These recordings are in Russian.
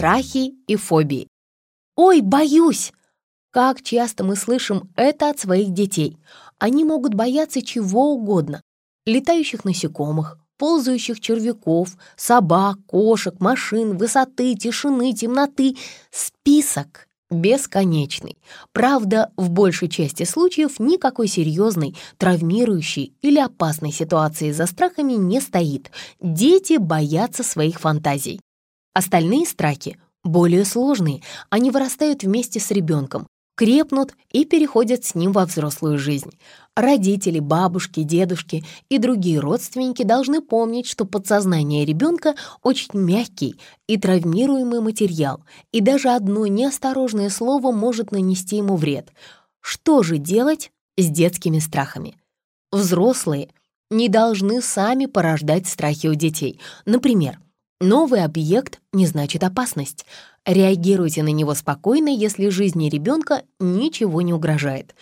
Страхи и фобии. «Ой, боюсь!» Как часто мы слышим это от своих детей. Они могут бояться чего угодно. Летающих насекомых, ползающих червяков, собак, кошек, машин, высоты, тишины, темноты. Список бесконечный. Правда, в большей части случаев никакой серьезной, травмирующей или опасной ситуации за страхами не стоит. Дети боятся своих фантазий. Остальные страхи более сложные, они вырастают вместе с ребенком, крепнут и переходят с ним во взрослую жизнь. Родители, бабушки, дедушки и другие родственники должны помнить, что подсознание ребенка очень мягкий и травмируемый материал, и даже одно неосторожное слово может нанести ему вред. Что же делать с детскими страхами? Взрослые не должны сами порождать страхи у детей. Например, новый объект не значит опасность. Реагируйте на него спокойно, если жизни ребенка ничего не угрожает.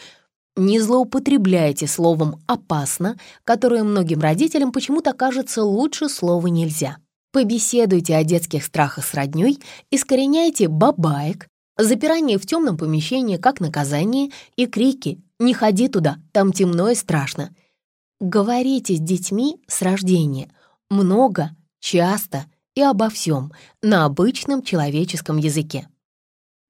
Не злоупотребляйте словом «опасно», которое многим родителям почему-то кажется лучше слова «нельзя». Побеседуйте о детских страхах с роднёй, искореняйте бабаек, запирание в темном помещении как наказание и крики «не ходи туда, там темно и страшно». Говорите с детьми с рождения много, часто – и обо всем на обычном человеческом языке.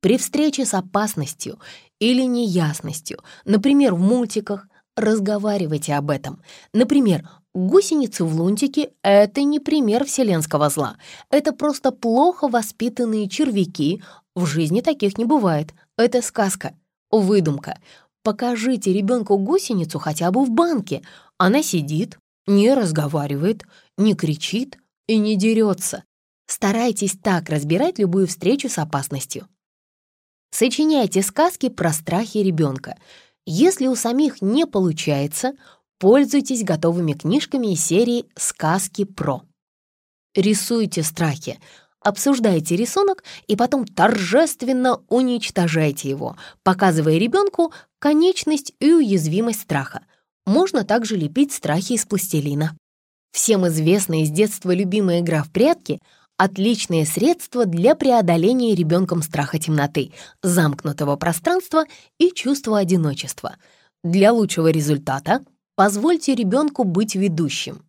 При встрече с опасностью или неясностью, например, в мультиках, разговаривайте об этом. Например, гусеницы в лунтике — это не пример вселенского зла. Это просто плохо воспитанные червяки. В жизни таких не бывает. Это сказка, выдумка. Покажите ребенку гусеницу хотя бы в банке. Она сидит, не разговаривает, не кричит, и не дерется. Старайтесь так разбирать любую встречу с опасностью. Сочиняйте сказки про страхи ребенка. Если у самих не получается, пользуйтесь готовыми книжками из серии «Сказки про». Рисуйте страхи, обсуждайте рисунок и потом торжественно уничтожайте его, показывая ребенку конечность и уязвимость страха. Можно также лепить страхи из пластилина. Всем известная из детства любимая игра в прятки — отличное средство для преодоления ребенком страха темноты, замкнутого пространства и чувства одиночества. Для лучшего результата позвольте ребенку быть ведущим.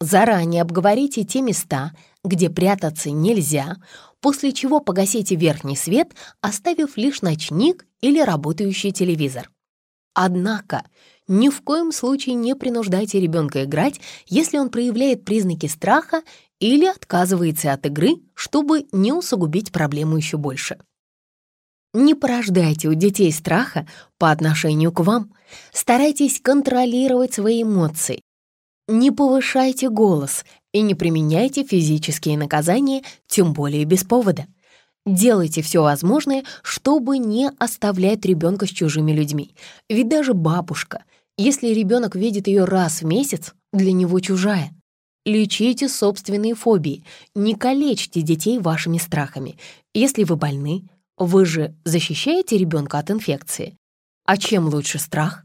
Заранее обговорите те места, где прятаться нельзя, после чего погасите верхний свет, оставив лишь ночник или работающий телевизор. Однако ни в коем случае не принуждайте ребенка играть, если он проявляет признаки страха или отказывается от игры, чтобы не усугубить проблему еще больше. Не порождайте у детей страха по отношению к вам. Старайтесь контролировать свои эмоции. Не повышайте голос и не применяйте физические наказания, тем более без повода. Делайте все возможное, чтобы не оставлять ребенка с чужими людьми. Ведь даже бабушка — если ребенок видит ее раз в месяц, для него чужая. Лечите собственные фобии, не калечьте детей вашими страхами. Если вы больны, вы же защищаете ребенка от инфекции. А чем лучше страх?